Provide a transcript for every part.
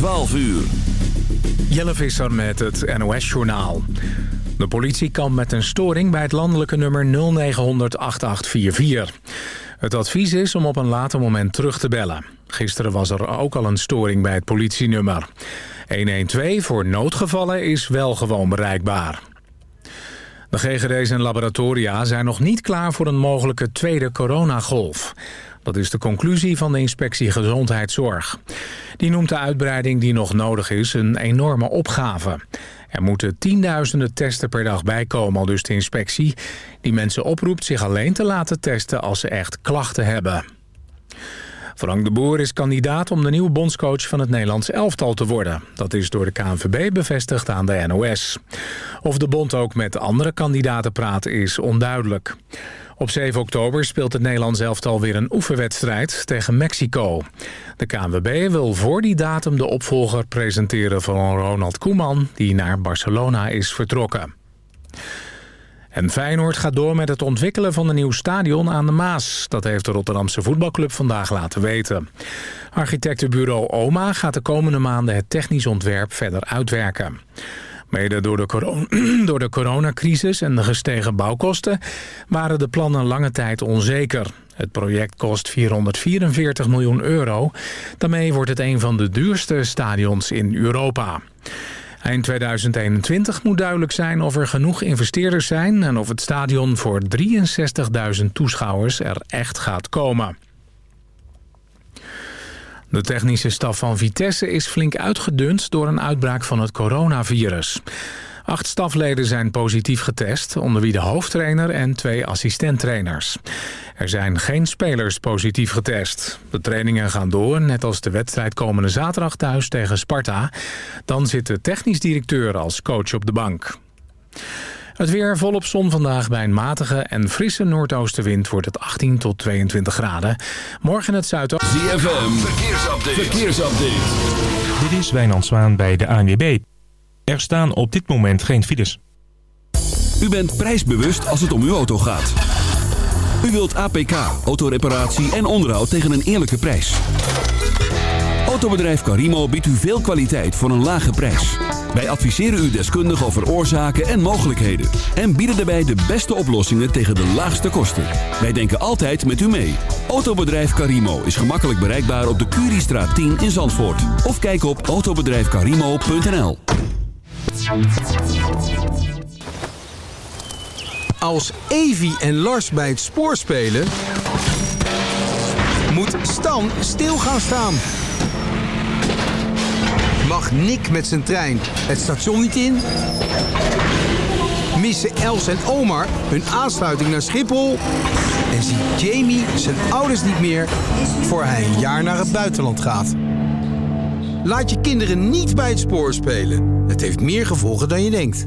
12 uur. Jelle Visser met het NOS-journaal. De politie kan met een storing bij het landelijke nummer 0900 8844. Het advies is om op een later moment terug te bellen. Gisteren was er ook al een storing bij het politienummer. 112 voor noodgevallen is wel gewoon bereikbaar. De GGD's en laboratoria zijn nog niet klaar voor een mogelijke tweede coronagolf. Dat is de conclusie van de inspectie Gezondheidszorg. Die noemt de uitbreiding die nog nodig is een enorme opgave. Er moeten tienduizenden testen per dag bijkomen, al dus de inspectie... die mensen oproept zich alleen te laten testen als ze echt klachten hebben. Frank de Boer is kandidaat om de nieuwe bondscoach van het Nederlands elftal te worden. Dat is door de KNVB bevestigd aan de NOS. Of de bond ook met andere kandidaten praat is onduidelijk. Op 7 oktober speelt het Nederlands elftal weer een oefenwedstrijd tegen Mexico. De KNVB wil voor die datum de opvolger presenteren van Ronald Koeman... die naar Barcelona is vertrokken. En Feyenoord gaat door met het ontwikkelen van een nieuw stadion aan de Maas. Dat heeft de Rotterdamse voetbalclub vandaag laten weten. Architectenbureau OMA gaat de komende maanden het technisch ontwerp verder uitwerken. Mede door de, door de coronacrisis en de gestegen bouwkosten waren de plannen lange tijd onzeker. Het project kost 444 miljoen euro. Daarmee wordt het een van de duurste stadions in Europa. Eind 2021 moet duidelijk zijn of er genoeg investeerders zijn... en of het stadion voor 63.000 toeschouwers er echt gaat komen. De technische staf van Vitesse is flink uitgedund door een uitbraak van het coronavirus. Acht stafleden zijn positief getest, onder wie de hoofdtrainer en twee assistenttrainers. Er zijn geen spelers positief getest. De trainingen gaan door, net als de wedstrijd komende zaterdag thuis tegen Sparta. Dan zit de technisch directeur als coach op de bank. Het weer volop zon vandaag bij een matige en frisse noordoostenwind wordt het 18 tot 22 graden. Morgen in het zuidoosten... ZFM, verkeersupdate. verkeersupdate. Dit is Wijnand Zwaan bij de ANWB. Er staan op dit moment geen files. U bent prijsbewust als het om uw auto gaat. U wilt APK, autoreparatie en onderhoud tegen een eerlijke prijs. Autobedrijf Carimo biedt u veel kwaliteit voor een lage prijs. Wij adviseren u deskundig over oorzaken en mogelijkheden. En bieden daarbij de beste oplossingen tegen de laagste kosten. Wij denken altijd met u mee. Autobedrijf Carimo is gemakkelijk bereikbaar op de Curiestraat 10 in Zandvoort. Of kijk op autobedrijfcarimo.nl Als Evi en Lars bij het spoor spelen... moet Stan stil gaan staan mag Nick met zijn trein het station niet in? Missen Els en Omar hun aansluiting naar Schiphol? En ziet Jamie zijn ouders niet meer voor hij een jaar naar het buitenland gaat? Laat je kinderen niet bij het spoor spelen. Het heeft meer gevolgen dan je denkt.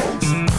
Jones.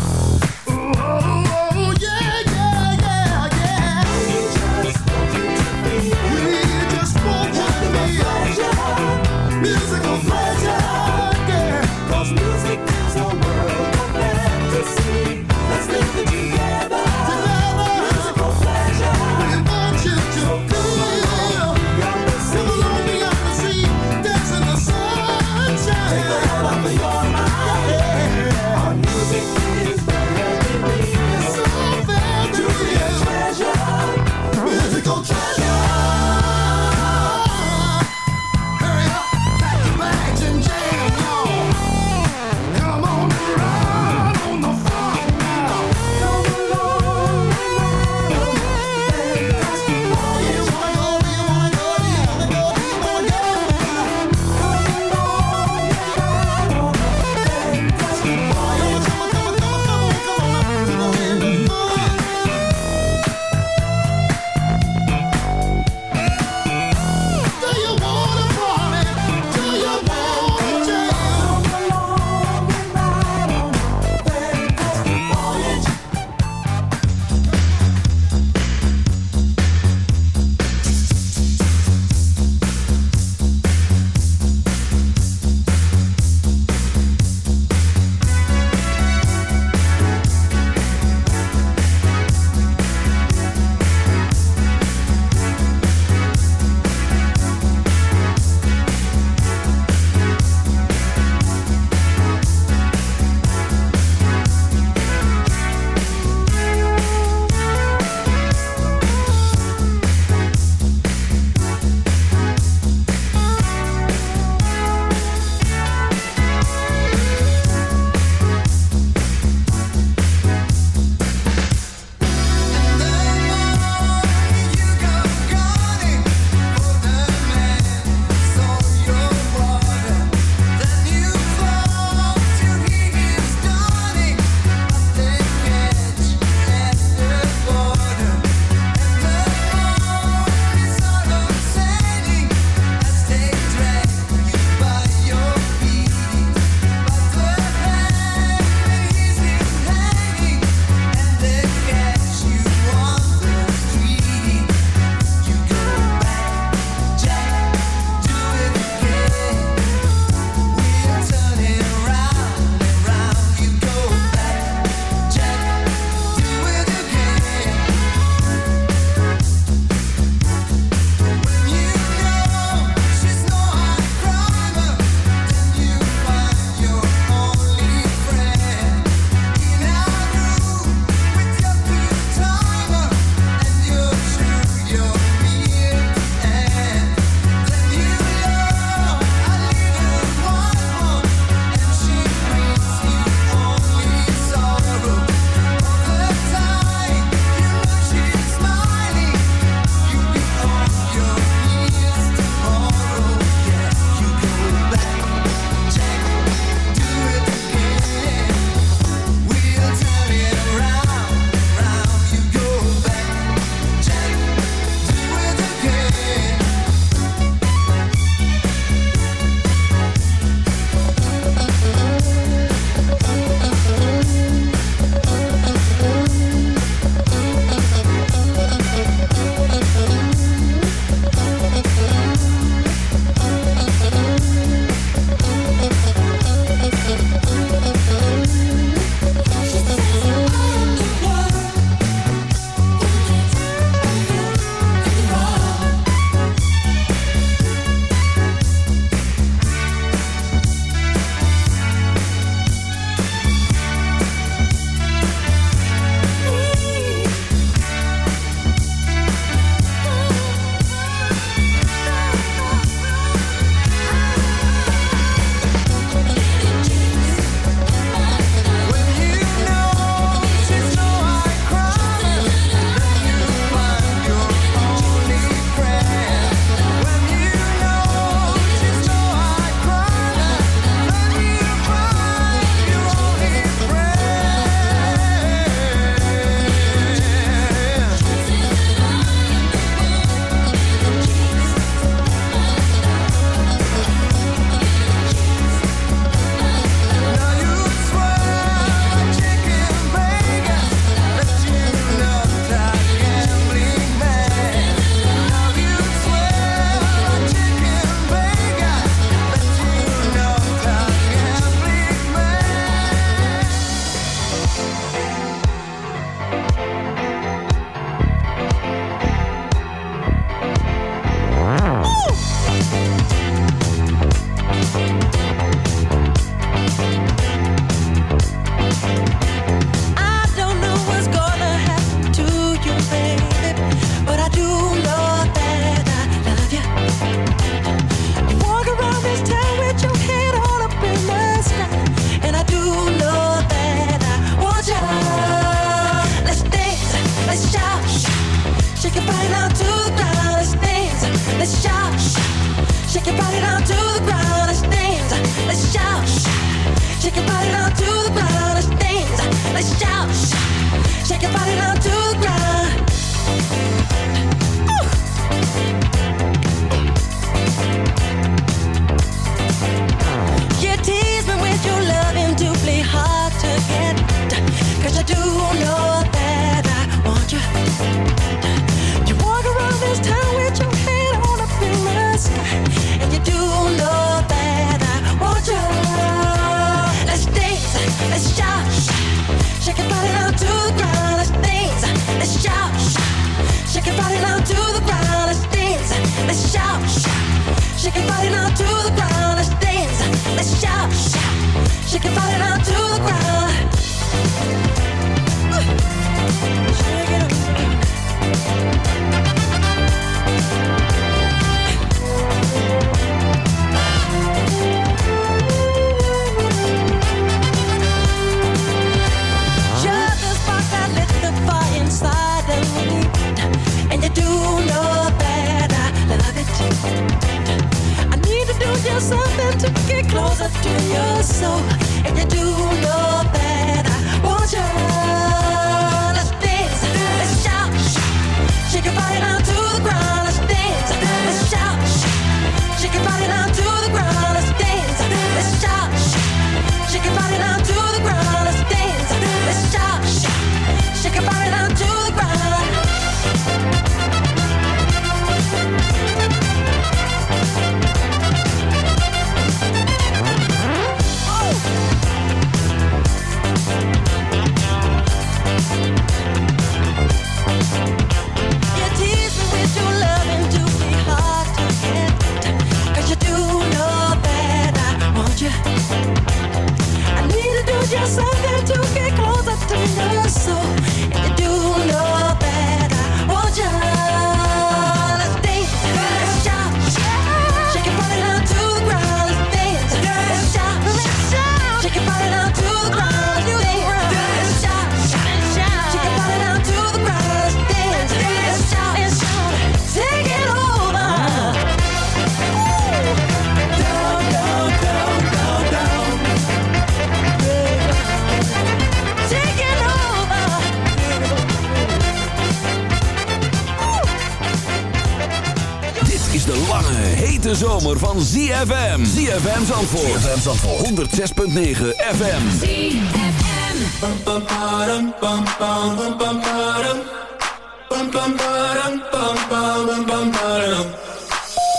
106.9 FM.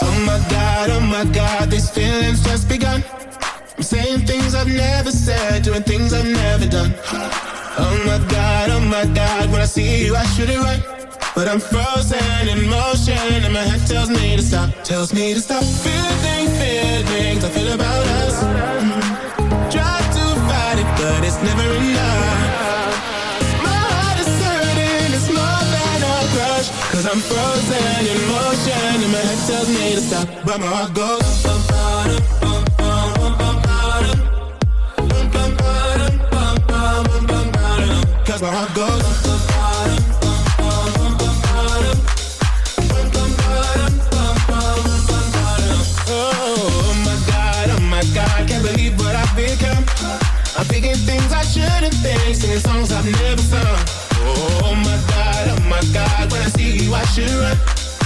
Oh my god, oh my god, these feelings just begun. I'm saying things I've never said, doing things I've never done. Oh my god, oh my god, when I see you I should it right. But I'm frozen in motion and my head tells me to stop, tells me to stop feeling stop, but my heart goes. Cause my heart goes. I'm thinking things I shouldn't think, singing songs I've never sung. Oh my God, oh my God, when I see you I should run.